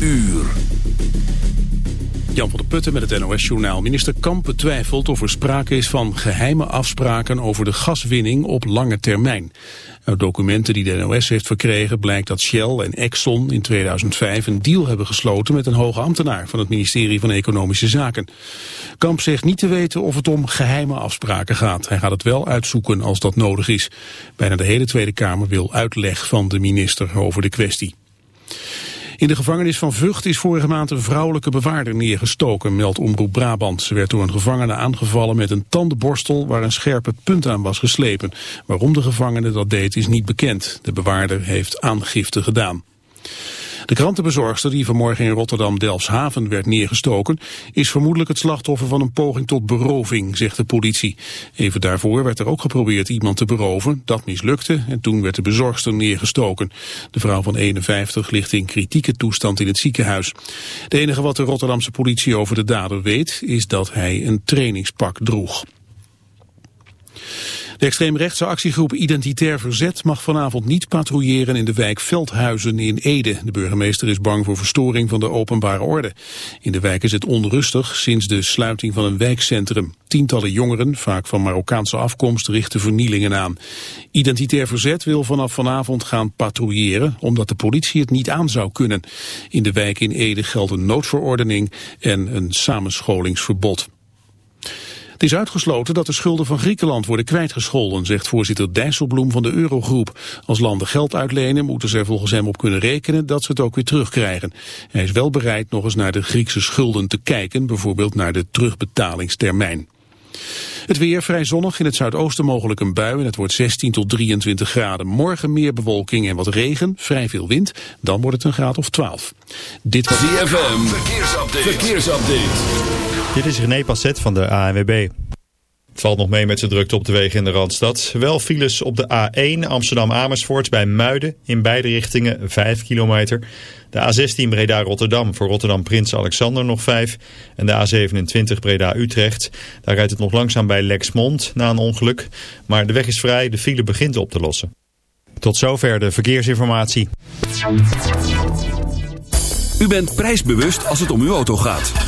uur. Jan van der Putten met het NOS-journaal. Minister Kamp betwijfelt of er sprake is van geheime afspraken over de gaswinning op lange termijn. Uit documenten die de NOS heeft verkregen blijkt dat Shell en Exxon in 2005 een deal hebben gesloten met een hoge ambtenaar van het ministerie van Economische Zaken. Kamp zegt niet te weten of het om geheime afspraken gaat. Hij gaat het wel uitzoeken als dat nodig is. Bijna de hele Tweede Kamer wil uitleg van de minister over de kwestie. In de gevangenis van Vught is vorige maand een vrouwelijke bewaarder neergestoken, meldt Omroep Brabant. Ze werd door een gevangene aangevallen met een tandenborstel waar een scherpe punt aan was geslepen. Waarom de gevangene dat deed is niet bekend. De bewaarder heeft aangifte gedaan. De krantenbezorgster die vanmorgen in Rotterdam-Delfshaven werd neergestoken... is vermoedelijk het slachtoffer van een poging tot beroving, zegt de politie. Even daarvoor werd er ook geprobeerd iemand te beroven. Dat mislukte en toen werd de bezorgster neergestoken. De vrouw van 51 ligt in kritieke toestand in het ziekenhuis. Het enige wat de Rotterdamse politie over de dader weet... is dat hij een trainingspak droeg. De extreemrechtse actiegroep Identitair Verzet mag vanavond niet patrouilleren in de wijk Veldhuizen in Ede. De burgemeester is bang voor verstoring van de openbare orde. In de wijk is het onrustig sinds de sluiting van een wijkcentrum. Tientallen jongeren, vaak van Marokkaanse afkomst, richten vernielingen aan. Identitair Verzet wil vanaf vanavond gaan patrouilleren omdat de politie het niet aan zou kunnen. In de wijk in Ede geldt een noodverordening en een samenscholingsverbod. Het is uitgesloten dat de schulden van Griekenland worden kwijtgescholden, zegt voorzitter Dijsselbloem van de Eurogroep. Als landen geld uitlenen, moeten ze er volgens hem op kunnen rekenen dat ze het ook weer terugkrijgen. Hij is wel bereid nog eens naar de Griekse schulden te kijken, bijvoorbeeld naar de terugbetalingstermijn. Het weer vrij zonnig, in het zuidoosten mogelijk een bui en het wordt 16 tot 23 graden. Morgen meer bewolking en wat regen, vrij veel wind, dan wordt het een graad of 12. Dit was DFM, verkeersupdate. verkeersupdate. Dit is René Passet van de ANWB. Het valt nog mee met zijn drukte op de wegen in de Randstad. Wel files op de A1 Amsterdam-Amersfoort bij Muiden in beide richtingen 5 kilometer. De A16 Breda-Rotterdam voor Rotterdam-Prins Alexander nog 5. En de A27 Breda-Utrecht. Daar rijdt het nog langzaam bij Lexmond na een ongeluk. Maar de weg is vrij, de file begint op te lossen. Tot zover de verkeersinformatie. U bent prijsbewust als het om uw auto gaat.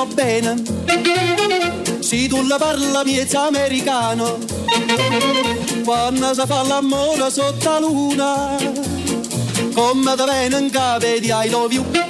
va bene. Se tu la parla miezza americano, quando si fa l'amore sotto la luna, come te vengono in capo di I love.